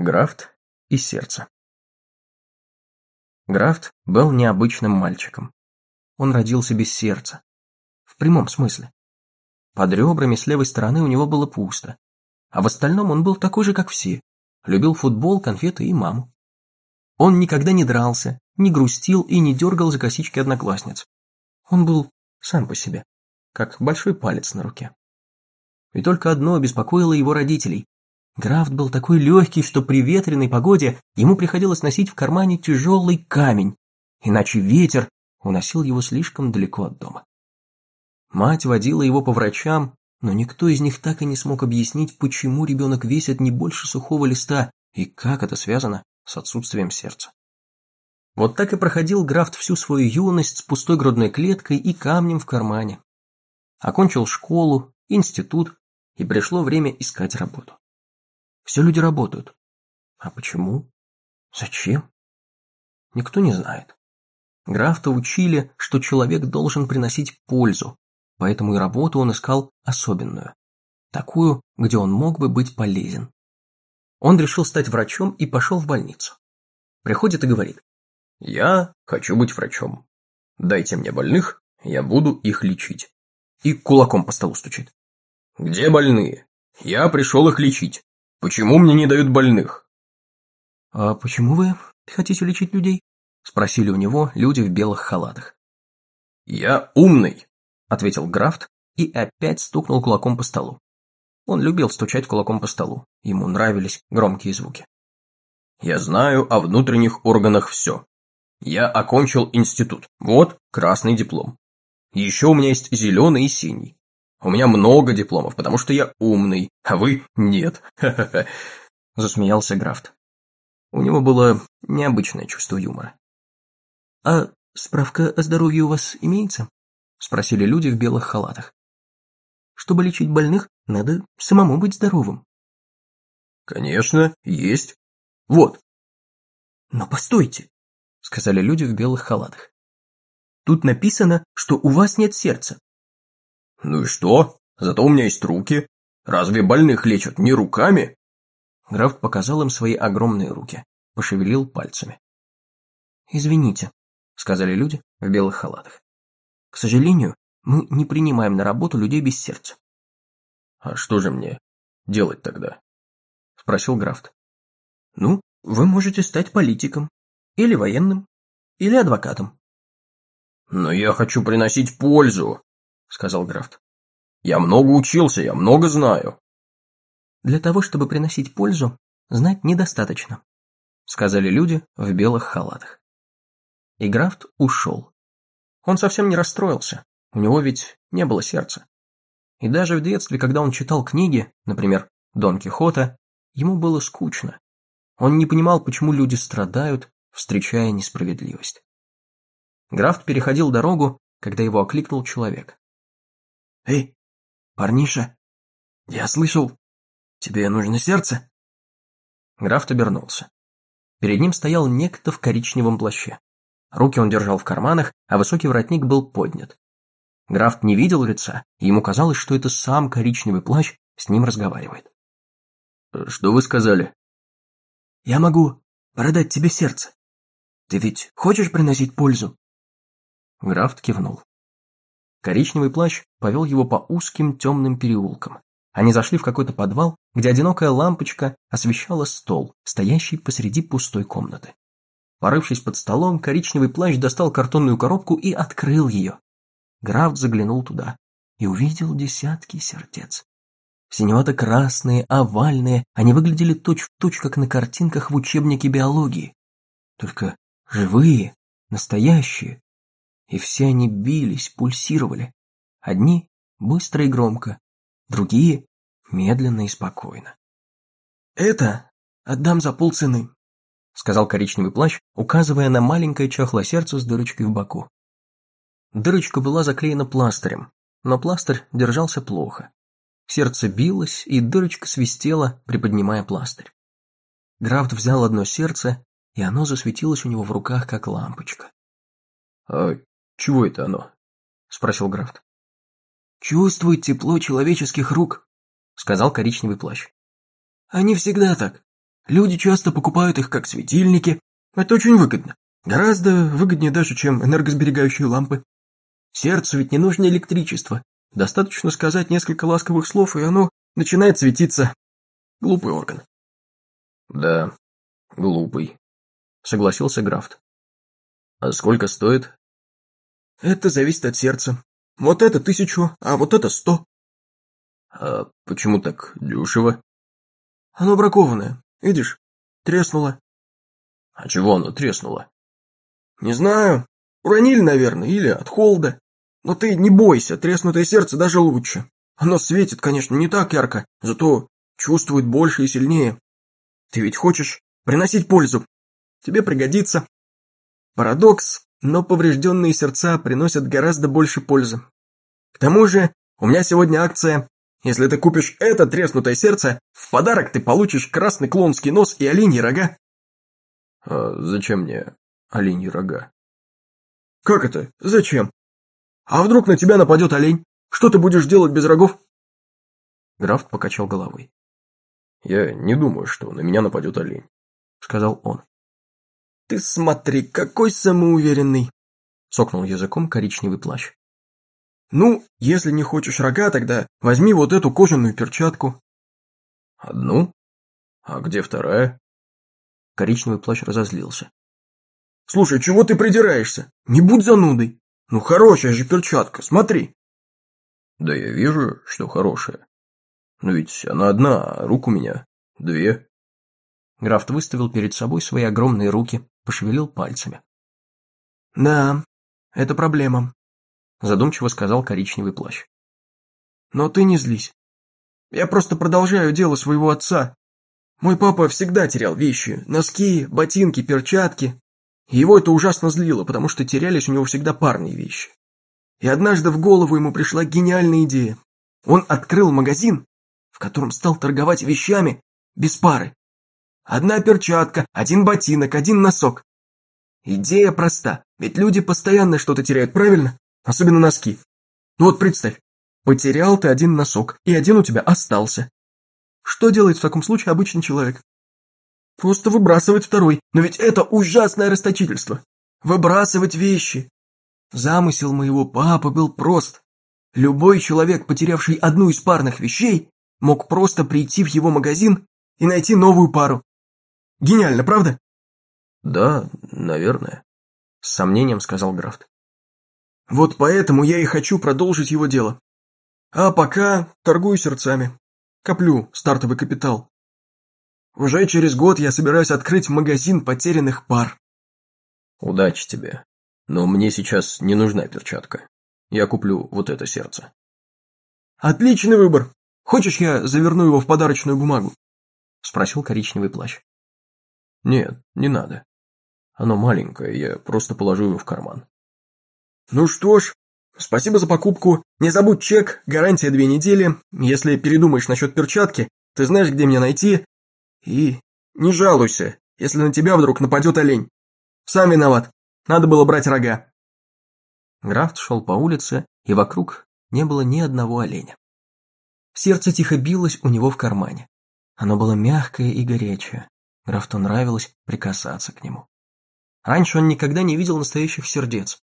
Графт и сердце. Графт был необычным мальчиком. Он родился без сердца. В прямом смысле. Под ребрами с левой стороны у него было пусто. А в остальном он был такой же, как все. Любил футбол, конфеты и маму. Он никогда не дрался, не грустил и не дергал за косички одноклассниц. Он был сам по себе, как большой палец на руке. И только одно беспокоило его родителей Графт был такой легкий, что при ветреной погоде ему приходилось носить в кармане тяжелый камень, иначе ветер уносил его слишком далеко от дома. Мать водила его по врачам, но никто из них так и не смог объяснить, почему ребенок весит не больше сухого листа и как это связано с отсутствием сердца. Вот так и проходил Графт всю свою юность с пустой грудной клеткой и камнем в кармане. Окончил школу, институт, и пришло время искать работу. Все люди работают. А почему? Зачем? Никто не знает. Графта учили, что человек должен приносить пользу, поэтому и работу он искал особенную. Такую, где он мог бы быть полезен. Он решил стать врачом и пошел в больницу. Приходит и говорит. «Я хочу быть врачом. Дайте мне больных, я буду их лечить». И кулаком по столу стучит. «Где больные? Я пришел их лечить. Почему мне не дают больных? А почему вы хотите лечить людей? Спросили у него люди в белых халатах. Я умный, ответил Графт и опять стукнул кулаком по столу. Он любил стучать кулаком по столу, ему нравились громкие звуки. Я знаю о внутренних органах все. Я окончил институт, вот красный диплом. Еще у меня есть зеленый и синий. У меня много дипломов, потому что я умный, а вы нет. Засмеялся Графт. У него было необычное чувство юмора. А справка о здоровье у вас имеется? Спросили люди в белых халатах. Чтобы лечить больных, надо самому быть здоровым. Конечно, есть. Вот. Но постойте, сказали люди в белых халатах. Тут написано, что у вас нет сердца. «Ну и что? Зато у меня есть руки. Разве больных лечат не руками?» Графт показал им свои огромные руки, пошевелил пальцами. «Извините», — сказали люди в белых халатах. «К сожалению, мы не принимаем на работу людей без сердца». «А что же мне делать тогда?» — спросил Графт. «Ну, вы можете стать политиком, или военным, или адвокатом». «Но я хочу приносить пользу», — сказал Графт. «Я много учился, я много знаю». «Для того, чтобы приносить пользу, знать недостаточно», — сказали люди в белых халатах. И Графт ушел. Он совсем не расстроился, у него ведь не было сердца. И даже в детстве, когда он читал книги, например, Дон Кихота, ему было скучно. Он не понимал, почему люди страдают, встречая несправедливость. Графт переходил дорогу, когда его окликнул человек. «Эй, парниша, я слышал, тебе нужно сердце?» Графт обернулся. Перед ним стоял некто в коричневом плаще. Руки он держал в карманах, а высокий воротник был поднят. Графт не видел лица, и ему казалось, что это сам коричневый плащ с ним разговаривает. «Что вы сказали?» «Я могу продать тебе сердце. Ты ведь хочешь приносить пользу?» Графт кивнул. Коричневый плащ повел его по узким темным переулкам. Они зашли в какой-то подвал, где одинокая лампочка освещала стол, стоящий посреди пустой комнаты. Порывшись под столом, коричневый плащ достал картонную коробку и открыл ее. Графт заглянул туда и увидел десятки сердец. Синевато-красные, овальные, они выглядели точь-в-точь, точь, как на картинках в учебнике биологии. Только живые, настоящие, и все они бились, пульсировали. Одни быстро и громко, другие медленно и спокойно. «Это отдам за полцены», — сказал коричневый плащ, указывая на маленькое чахлое сердце с дырочкой в боку. Дырочка была заклеена пластырем, но пластырь держался плохо. Сердце билось, и дырочка свистела, приподнимая пластырь. Графт взял одно сердце, и оно засветилось у него в руках, как лампочка. «А «Чего это оно?» – спросил Графт. «Чувствует тепло человеческих рук», – сказал коричневый плащ. «Они всегда так. Люди часто покупают их как светильники. Это очень выгодно. Гораздо выгоднее даже, чем энергосберегающие лампы. Сердцу ведь не нужно электричество. Достаточно сказать несколько ласковых слов, и оно начинает светиться. Глупый орган. Да, глупый, согласился Графт. А сколько стоит? Это зависит от сердца. Вот это тысячу, а вот это сто. А почему так дешево? Оно бракованное, видишь, треснуло. А чего оно треснуло? Не знаю, уронили, наверное, или от холода. Но ты не бойся, треснутое сердце даже лучше. Оно светит, конечно, не так ярко, зато чувствует больше и сильнее. Ты ведь хочешь приносить пользу. Тебе пригодится. Парадокс, но поврежденные сердца приносят гораздо больше пользы. К тому же, у меня сегодня акция. Если ты купишь это треснутое сердце, в подарок ты получишь красный клоунский нос и оленьи рога. А зачем мне оленьи рога? Как это? Зачем? А вдруг на тебя нападет олень? Что ты будешь делать без рогов? Граф покачал головой. Я не думаю, что на меня нападет олень, сказал он. Ты смотри, какой самоуверенный, сокнул языком коричневый плащ. Ну, если не хочешь рога, тогда возьми вот эту кожаную перчатку. Одну? А где вторая? Коричневый плащ разозлился. Слушай, чего ты придираешься? Не будь занудой. Ну, хорошая же перчатка, смотри. Да я вижу, что хорошая. Но ведь она одна, а рук у меня две. Графт выставил перед собой свои огромные руки, пошевелил пальцами. Да, это проблема, задумчиво сказал коричневый плащ. Но ты не злись. Я просто продолжаю дело своего отца. Мой папа всегда терял вещи, носки, ботинки, перчатки. Его это ужасно злило, потому что терялись у него всегда парные вещи. И однажды в голову ему пришла гениальная идея. Он открыл магазин, в котором стал торговать вещами без пары. Одна перчатка, один ботинок, один носок. Идея проста, ведь люди постоянно что-то теряют, правильно? Особенно носки. Ну вот представь, потерял ты один носок, и один у тебя остался. Что делает в таком случае обычный человек? Просто выбрасывать второй. Но ведь это ужасное расточительство. Выбрасывать вещи. Замысел моего папы был прост. Любой человек, потерявший одну из парных вещей, мог просто прийти в его магазин и найти новую пару. Гениально, правда? Да, наверное, с сомнением сказал Графт. Вот поэтому я и хочу продолжить его дело. А пока торгую сердцами. Коплю стартовый капитал. Уже через год я собираюсь открыть магазин потерянных пар. Удачи тебе. Но мне сейчас не нужна перчатка. Я куплю вот это сердце. Отличный выбор. Хочешь, я заверну его в подарочную бумагу? Спросил коричневый плащ. Нет, не надо. Оно маленькое, я просто положу его в карман. Ну что ж, спасибо за покупку. Не забудь чек, гарантия две недели. Если передумаешь насчет перчатки, ты знаешь, где меня найти, и не жалуйся, если на тебя вдруг нападет олень. Сам виноват, надо было брать рога. Графт шел по улице, и вокруг не было ни одного оленя. Сердце тихо билось у него в кармане. Оно было мягкое и горячее. Графту нравилось прикасаться к нему. Раньше он никогда не видел настоящих сердец,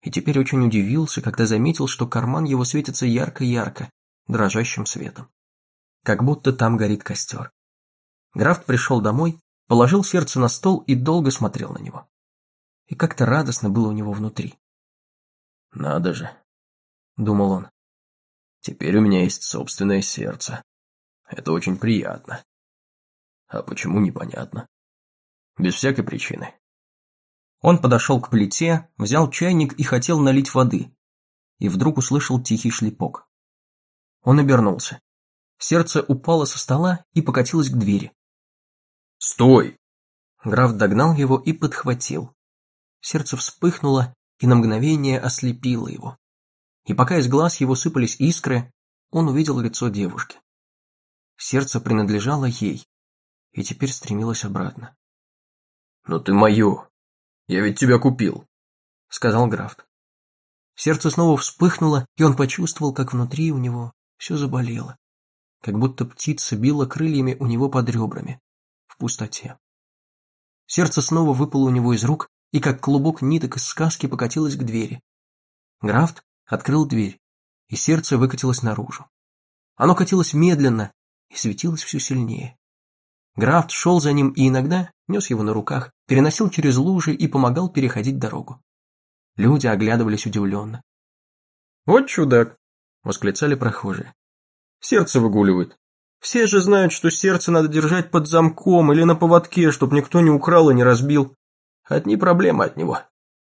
и теперь очень удивился, когда заметил, что карман его светится ярко-ярко, дрожащим светом. Как будто там горит костер. Граф пришел домой, положил сердце на стол и долго смотрел на него. И как-то радостно было у него внутри. «Надо же», — думал он. «Теперь у меня есть собственное сердце. Это очень приятно. А почему непонятно? Без всякой причины». Он подошел к плите, взял чайник и хотел налить воды. И вдруг услышал тихий шлепок. Он обернулся. Сердце упало со стола и покатилось к двери. «Стой!» Граф догнал его и подхватил. Сердце вспыхнуло и на мгновение ослепило его. И пока из глаз его сыпались искры, он увидел лицо девушки. Сердце принадлежало ей, и теперь стремилось обратно. «Но ты мое! Я ведь тебя купил!» — сказал Графт. Сердце снова вспыхнуло, и он почувствовал, как внутри у него все заболело. Как будто птица била крыльями у него под ребрами в пустоте. Сердце снова выпало у него из рук и как клубок ниток из сказки покатилось к двери. Графт открыл дверь, и сердце выкатилось наружу. Оно катилось медленно и светилось все сильнее. Графт шел за ним и иногда нес его на руках, переносил через лужи и помогал переходить дорогу. Люди оглядывались удивленно. «Вот чудак!» — восклицали прохожие. «Сердце выгуливает. Все же знают, что сердце надо держать под замком или на поводке, чтобы никто не украл и не разбил. Одни проблемы от него.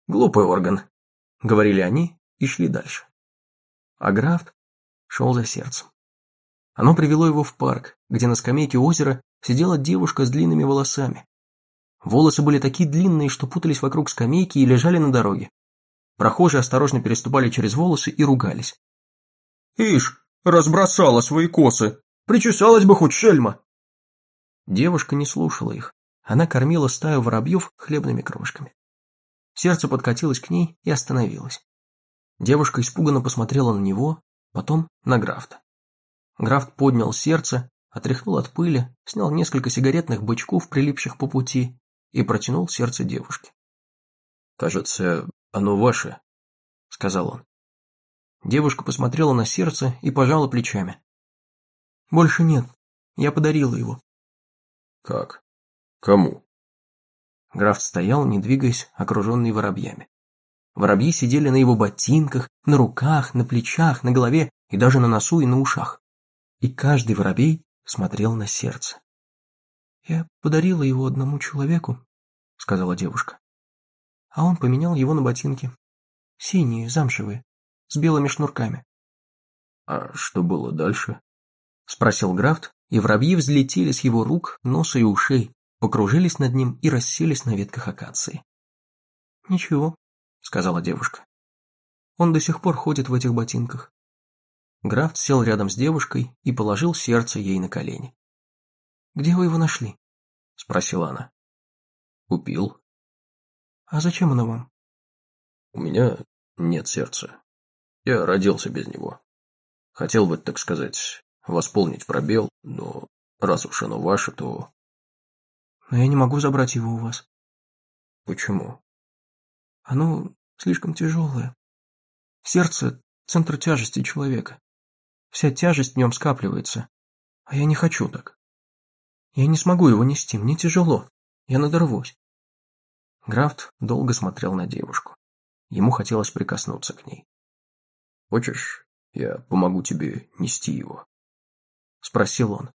Глупый орган», — говорили они и шли дальше. А Графт шел за сердцем. Оно привело его в парк, где на скамейке озера сидела девушка с длинными волосами. Волосы были такие длинные, что путались вокруг скамейки и лежали на дороге. Прохожие осторожно переступали через волосы и ругались. «Ишь, разбросала свои косы! Причесалась бы хоть шельма!» Девушка не слушала их. Она кормила стаю воробьев хлебными крошками. Сердце подкатилось к ней и остановилось. Девушка испуганно посмотрела на него, потом на Графта. Графт поднял сердце, отряхнул от пыли, снял несколько сигаретных бычков, прилипших по пути, и протянул сердце девушке. «Кажется, оно ваше», — сказал он. Девушка посмотрела на сердце и пожала плечами. «Больше нет. Я подарила его». «Как? Кому?» Граф стоял, не двигаясь, окруженный воробьями. Воробьи сидели на его ботинках, на руках, на плечах, на голове и даже на носу и на ушах. И каждый воробей смотрел на сердце. «Я подарила его одному человеку», — сказала девушка. «А он поменял его на ботинки. Синие, замшевые, с белыми шнурками». «А что было дальше?» — спросил Графт, и воробьи взлетели с его рук, носа и ушей, покружились над ним и расселись на ветках акации. «Ничего», — сказала девушка. «Он до сих пор ходит в этих ботинках. Графт сел рядом с девушкой и положил сердце ей на колени. «Где вы его нашли?» – спросила она. «Купил». «А зачем оно вам?» «У меня нет сердца. Я родился без него. Хотел бы, так сказать, восполнить пробел, но раз уж оно ваше, то...» «Но я не могу забрать его у вас». «Почему?» «Оно слишком тяжелое. Сердце – центр тяжести человека. Вся тяжесть в нем скапливается. А я не хочу так. Я не смогу его нести, мне тяжело. Я надорвусь. Графт долго смотрел на девушку. Ему хотелось прикоснуться к ней. «Хочешь, я помогу тебе нести его?» Спросил он.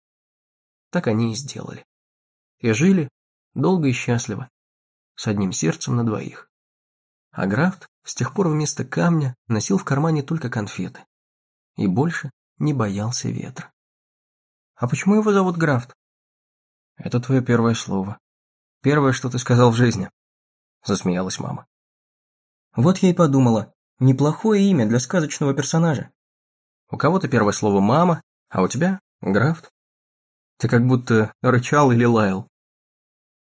Так они и сделали. И жили долго и счастливо, с одним сердцем на двоих. А Графт с тех пор вместо камня носил в кармане только конфеты. И больше не боялся ветра. «А почему его зовут Графт?» «Это твое первое слово. Первое, что ты сказал в жизни», — засмеялась мама. «Вот я и подумала, неплохое имя для сказочного персонажа. У кого-то первое слово «мама», а у тебя — Графт. Ты как будто рычал или лаял».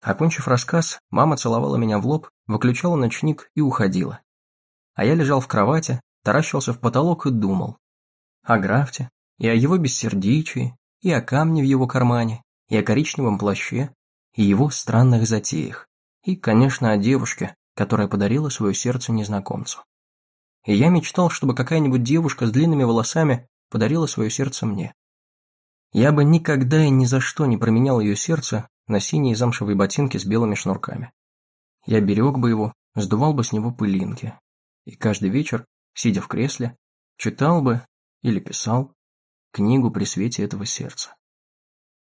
Окончив рассказ, мама целовала меня в лоб, выключала ночник и уходила. А я лежал в кровати, таращился в потолок и думал о Графте, и о его бессердечии, и о камне в его кармане, и о коричневом плаще, и его странных затеях, и, конечно, о девушке, которая подарила свое сердце незнакомцу. И я мечтал, чтобы какая-нибудь девушка с длинными волосами подарила свое сердце мне. Я бы никогда и ни за что не променял ее сердце на синие замшевые ботинки с белыми шнурками. Я берег бы его, сдувал бы с него пылинки, и каждый вечер, сидя в кресле, читал бы или писал книгу при свете этого сердца.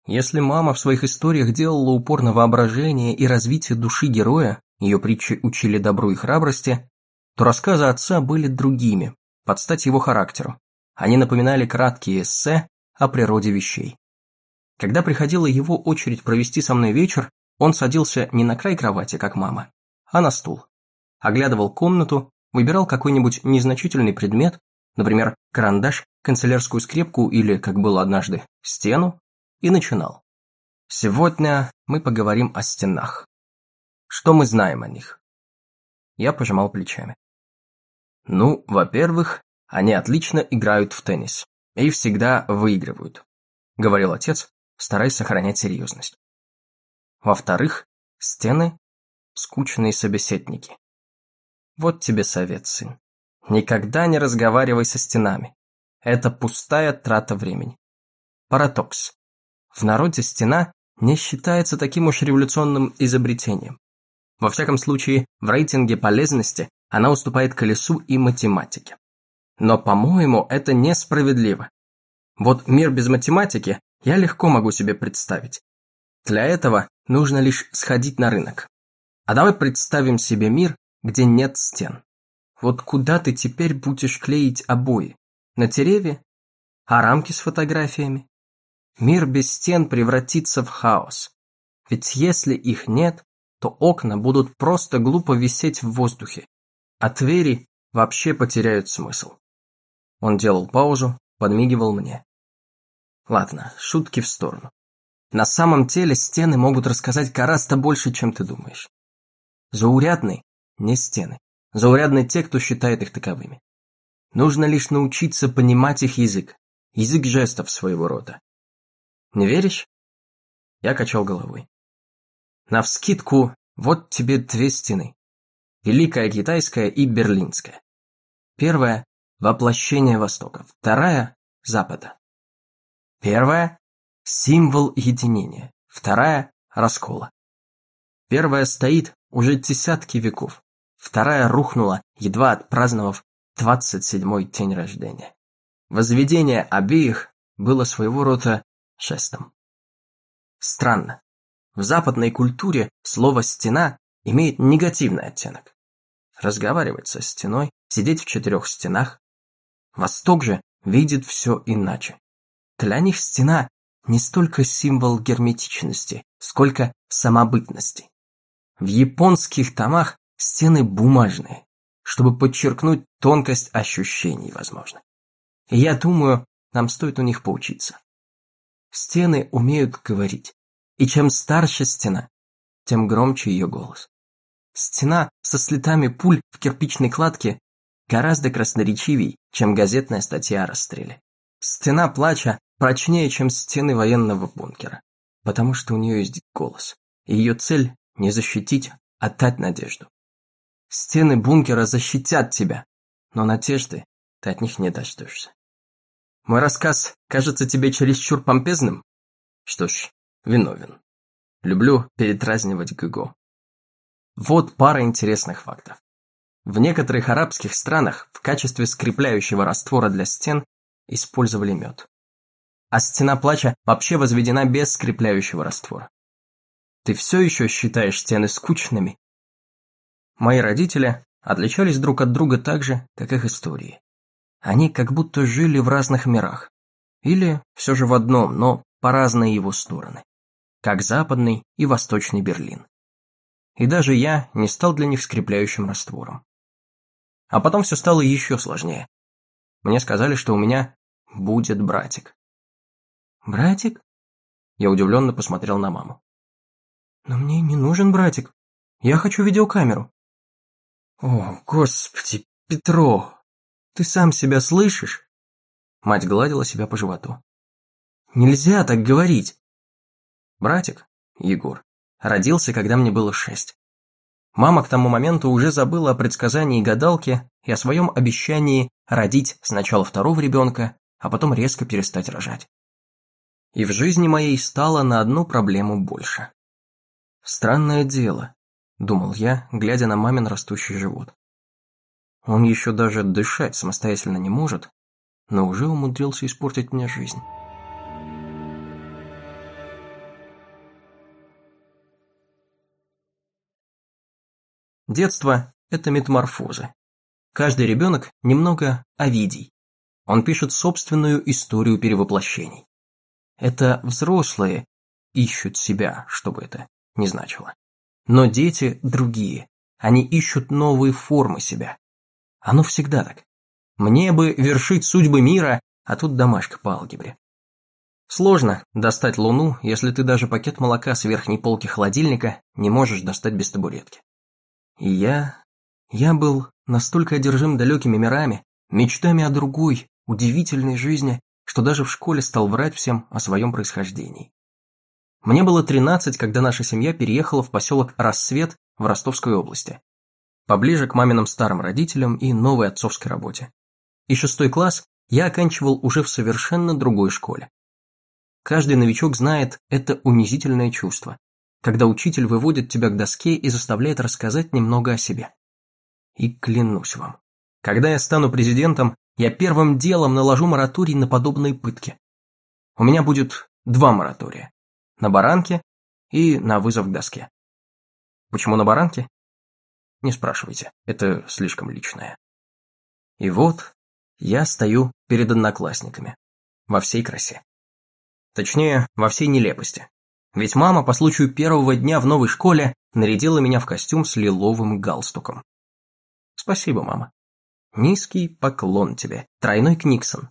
Если мама в своих историях делала упор на воображение и развитие души героя, ее притчи учили добру и храбрости, то рассказы отца были другими, под стать его характеру. Они напоминали краткие эссе о природе вещей. Когда приходила его очередь провести со мной вечер, он садился не на край кровати, как мама, а на стул. Оглядывал комнату, выбирал какой-нибудь незначительный предмет например, карандаш, канцелярскую скрепку или, как было однажды, стену, и начинал. Сегодня мы поговорим о стенах. Что мы знаем о них? Я пожимал плечами. Ну, во-первых, они отлично играют в теннис и всегда выигрывают, говорил отец, стараясь сохранять серьезность. Во-вторых, стены – скучные собеседники. Вот тебе совет, сын. Никогда не разговаривай со стенами. Это пустая трата времени. Парадокс. В народе стена не считается таким уж революционным изобретением. Во всяком случае, в рейтинге полезности она уступает колесу и математике. Но, по-моему, это несправедливо. Вот мир без математики я легко могу себе представить. Для этого нужно лишь сходить на рынок. А давай представим себе мир, где нет стен. Вот куда ты теперь будешь клеить обои? На дереве? А рамки с фотографиями? Мир без стен превратится в хаос. Ведь если их нет, то окна будут просто глупо висеть в воздухе, а двери вообще потеряют смысл. Он делал паузу, подмигивал мне. Ладно, шутки в сторону. На самом деле стены могут рассказать гораздо больше, чем ты думаешь. Заурядны не стены. Заурядны те, кто считает их таковыми. Нужно лишь научиться понимать их язык. Язык жестов своего рода. Не веришь? Я качал головой. Навскидку, вот тебе две стены. Великая китайская и берлинская. Первая – воплощение Востока, вторая – Запада. Первая – символ единения, вторая – раскола. Первая стоит уже десятки веков, вторая рухнула, едва отпраздновав 27-й день рождения. Возведение обеих было своего рода жестом. Странно. В западной культуре слово «стена» имеет негативный оттенок. Разговаривать со стеной, сидеть в четырех стенах. Восток же видит все иначе. Для них стена не столько символ герметичности, сколько самобытности. В японских томах стены бумажные, чтобы подчеркнуть тонкость ощущений, возможно. И я думаю, нам стоит у них поучиться. Стены умеют говорить. И чем старше стена, тем громче ее голос. Стена со следами пуль в кирпичной кладке гораздо красноречивей, чем газетная статья о расстреле. Стена плача прочнее, чем стены военного бункера, потому что у нее есть голос. И ее цель – не защитить, а дать надежду. Стены бункера защитят тебя, но надежды ты от них не дождешься. Мой рассказ кажется тебе чересчур помпезным? Что ж, виновен. Люблю передразнивать ГГО. Вот пара интересных фактов. В некоторых арабских странах в качестве скрепляющего раствора для стен использовали мед. А стена плача вообще возведена без скрепляющего раствора. Ты все еще считаешь стены скучными? Мои родители отличались друг от друга так же, как их истории. Они как будто жили в разных мирах. Или все же в одном, но по разные его стороны как западный и восточный Берлин. И даже я не стал для них скрепляющим раствором. А потом все стало еще сложнее. Мне сказали, что у меня будет братик. «Братик?» Я удивленно посмотрел на маму. «Но мне не нужен братик. Я хочу видеокамеру». «О, господи, Петро, ты сам себя слышишь?» Мать гладила себя по животу. «Нельзя так говорить. Братик, Егор, родился, когда мне было шесть. Мама к тому моменту уже забыла о предсказании гадалки и о своем обещании родить сначала второго ребенка, а потом резко перестать рожать. И в жизни моей стало на одну проблему больше. Странное дело, думал я, глядя на мамин растущий живот. Он еще даже дышать самостоятельно не может, но уже умудрился испортить мне жизнь. Детство – это метаморфозы. Каждый ребенок немного овидий. Он пишет собственную историю перевоплощений. Это взрослые ищут себя, что бы это ни значило. Но дети другие. Они ищут новые формы себя. Оно всегда так. Мне бы вершить судьбы мира, а тут домашка по алгебре. Сложно достать луну, если ты даже пакет молока с верхней полки холодильника не можешь достать без табуретки. И я... Я был настолько одержим далекими мирами, мечтами о другой, удивительной жизни, что даже в школе стал врать всем о своем происхождении. Мне было 13, когда наша семья переехала в поселок Рассвет в Ростовской области. Поближе к маминым старым родителям и новой отцовской работе. И шестой класс я оканчивал уже в совершенно другой школе. Каждый новичок знает это унизительное чувство, когда учитель выводит тебя к доске и заставляет рассказать немного о себе. И клянусь вам, когда я стану президентом, я первым делом наложу мораторий на подобные пытки. У меня будет два моратория. На баранке и на вызов к доске. Почему на баранке? Не спрашивайте, это слишком личное. И вот я стою перед одноклассниками. Во всей красе. Точнее, во всей нелепости. Ведь мама по случаю первого дня в новой школе нарядила меня в костюм с лиловым галстуком. Спасибо, мама. Низкий поклон тебе, тройной Книксон.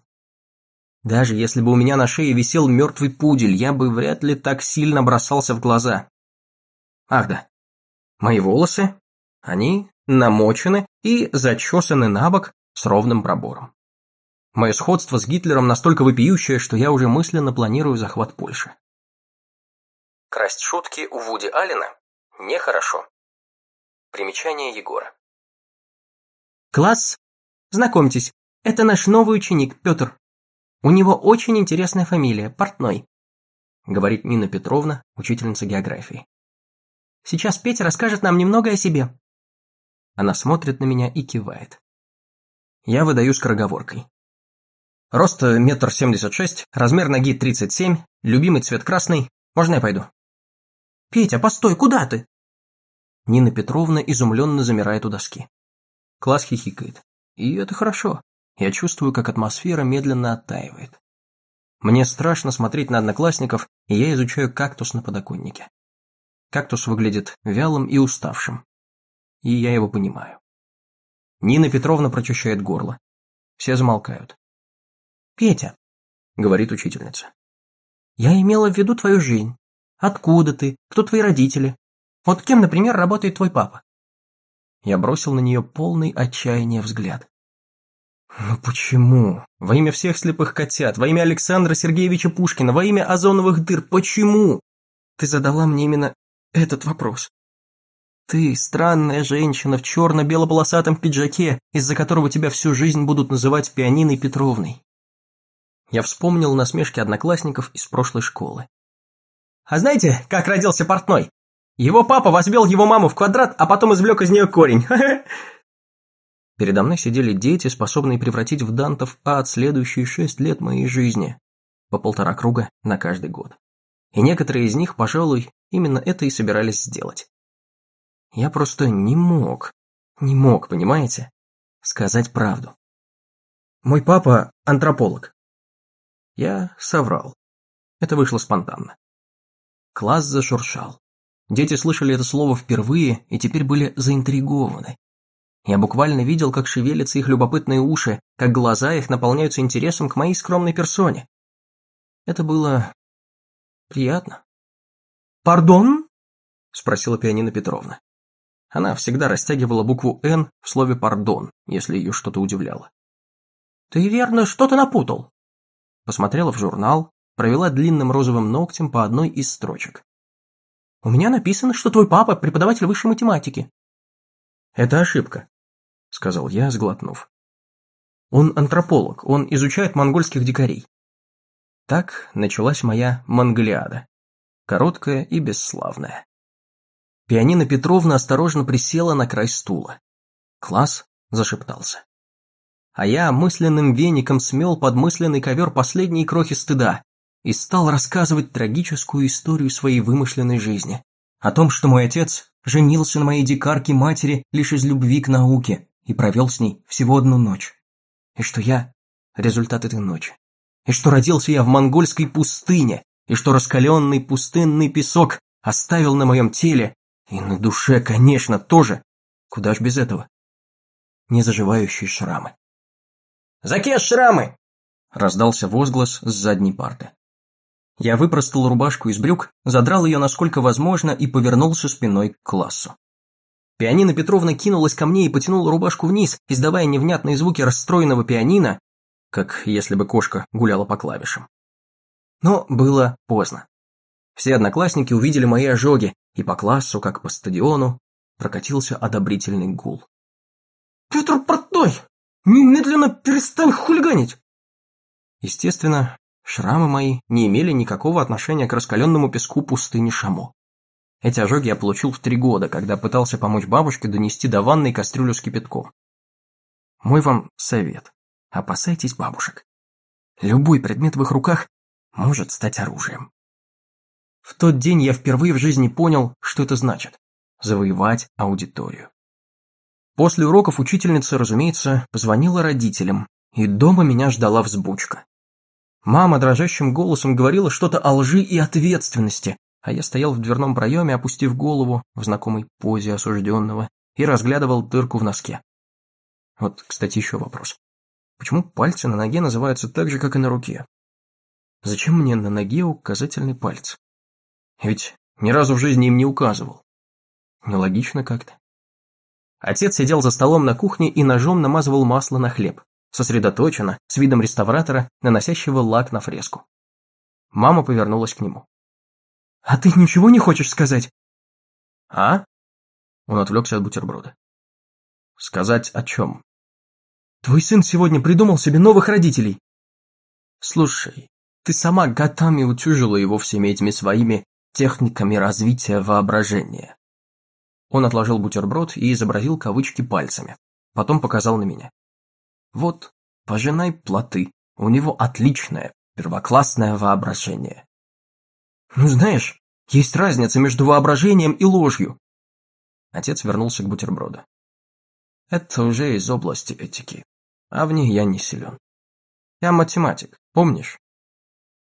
Даже если бы у меня на шее висел мертвый пудель, я бы вряд ли так сильно бросался в глаза. Ах да, мои волосы, они намочены и зачесаны на бок с ровным пробором. Мое сходство с Гитлером настолько вопиющее, что я уже мысленно планирую захват Польши. Красть шутки у Вуди Аллена нехорошо. Примечание Егора. Класс, знакомьтесь, это наш новый ученик, Петр. У него очень интересная фамилия, Портной, говорит Нина Петровна, учительница географии. Сейчас Петя расскажет нам немного о себе. Она смотрит на меня и кивает. Я выдаю скороговоркой. Рост метр семьдесят шесть, размер ноги тридцать семь, любимый цвет красный. Можно я пойду? Петя, постой, куда ты? Нина Петровна изумленно замирает у доски. Класс хихикает. И это хорошо. Я чувствую, как атмосфера медленно оттаивает. Мне страшно смотреть на одноклассников, и я изучаю кактус на подоконнике. Кактус выглядит вялым и уставшим. И я его понимаю. Нина Петровна прочищает горло. Все замолкают. «Петя», — говорит учительница, — «я имела в виду твою жизнь. Откуда ты? Кто твои родители? Вот кем, например, работает твой папа?» Я бросил на нее полный отчаяния взгляд. Ну почему? Во имя всех слепых котят, во имя Александра Сергеевича Пушкина, во имя озоновых дыр, почему? Ты задала мне именно этот вопрос. Ты странная женщина в черно-бело-полосатом пиджаке, из-за которого тебя всю жизнь будут называть пианиной Петровной. Я вспомнил насмешки одноклассников из прошлой школы. А знаете, как родился портной? Его папа возвел его маму в квадрат, а потом извлек из нее корень. Передо мной сидели дети, способные превратить в дантов ад следующие шесть лет моей жизни. По полтора круга на каждый год. И некоторые из них, пожалуй, именно это и собирались сделать. Я просто не мог, не мог, понимаете, сказать правду. Мой папа – антрополог. Я соврал. Это вышло спонтанно. Класс зашуршал. Дети слышали это слово впервые и теперь были заинтригованы. Я буквально видел, как шевелятся их любопытные уши, как глаза их наполняются интересом к моей скромной персоне. Это было... приятно. «Пардон?» – спросила пианино Петровна. Она всегда растягивала букву «Н» в слове «пардон», если ее что-то удивляло. «Ты верно что-то напутал?» Посмотрела в журнал, провела длинным розовым ногтем по одной из строчек. «У меня написано, что твой папа преподаватель высшей математики». «Это ошибка сказал я, сглотнув. Он антрополог, он изучает монгольских дикарей. Так началась моя монголиада. Короткая и бесславная. Пианино Петровна осторожно присела на край стула. Класс зашептался. А я мысленным веником смел под мысленный ковер последние крохи стыда и стал рассказывать трагическую историю своей вымышленной жизни. О том, что мой отец женился на моей дикарке матери лишь из любви к науке, и провел с ней всего одну ночь. И что я – результат этой ночи. И что родился я в монгольской пустыне, и что раскаленный пустынный песок оставил на моем теле, и на душе, конечно, тоже, куда ж без этого, незаживающие шрамы. «Закеш шрамы!» – раздался возглас с задней парты. Я выпростал рубашку из брюк, задрал ее насколько возможно и повернулся спиной к классу. Пианино Петровна кинулась ко мне и потянула рубашку вниз, издавая невнятные звуки расстроенного пианино, как если бы кошка гуляла по клавишам. Но было поздно. Все одноклассники увидели мои ожоги, и по классу, как по стадиону, прокатился одобрительный гул. «Петр Портной, немедленно перестань хулиганить!» Естественно, шрамы мои не имели никакого отношения к раскаленному песку пустыни Шамо. Эти ожоги я получил в три года, когда пытался помочь бабушке донести до ванной кастрюлю с кипятком. Мой вам совет. Опасайтесь бабушек. Любой предмет в их руках может стать оружием. В тот день я впервые в жизни понял, что это значит – завоевать аудиторию. После уроков учительница, разумеется, позвонила родителям, и дома меня ждала взбучка. Мама дрожащим голосом говорила что-то о лжи и ответственности, а я стоял в дверном проеме, опустив голову в знакомой позе осужденного и разглядывал дырку в носке. Вот, кстати, еще вопрос. Почему пальцы на ноге называются так же, как и на руке? Зачем мне на ноге указательный палец? Ведь ни разу в жизни им не указывал. Нелогично как-то. Отец сидел за столом на кухне и ножом намазывал масло на хлеб, сосредоточенно, с видом реставратора, наносящего лак на фреску. Мама повернулась к нему. «А ты ничего не хочешь сказать?» «А?» Он отвлекся от бутерброда. «Сказать о чем?» «Твой сын сегодня придумал себе новых родителей!» «Слушай, ты сама годами утюжила его всеми этими своими техниками развития воображения». Он отложил бутерброд и изобразил кавычки пальцами. Потом показал на меня. «Вот, пожинай плоты. У него отличное, первоклассное воображение. Ну знаешь, есть разница между воображением и ложью. Отец вернулся к бутерброду. Это уже из области этики, а в ней я не силен. Я математик, помнишь?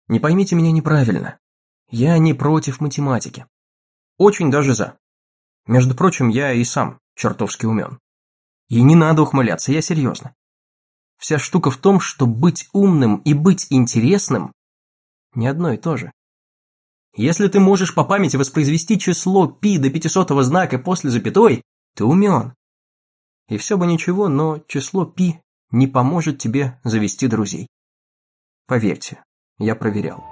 Не поймите меня неправильно. Я не против математики. Очень даже за. Между прочим, я и сам чертовски умен. И не надо ухмыляться, я серьезно. Вся штука в том, что быть умным и быть интересным не одно и то же. Если ты можешь по памяти воспроизвести число π до пятисотого знака после запятой, ты умен. И все бы ничего, но число π не поможет тебе завести друзей. Поверьте, я проверял.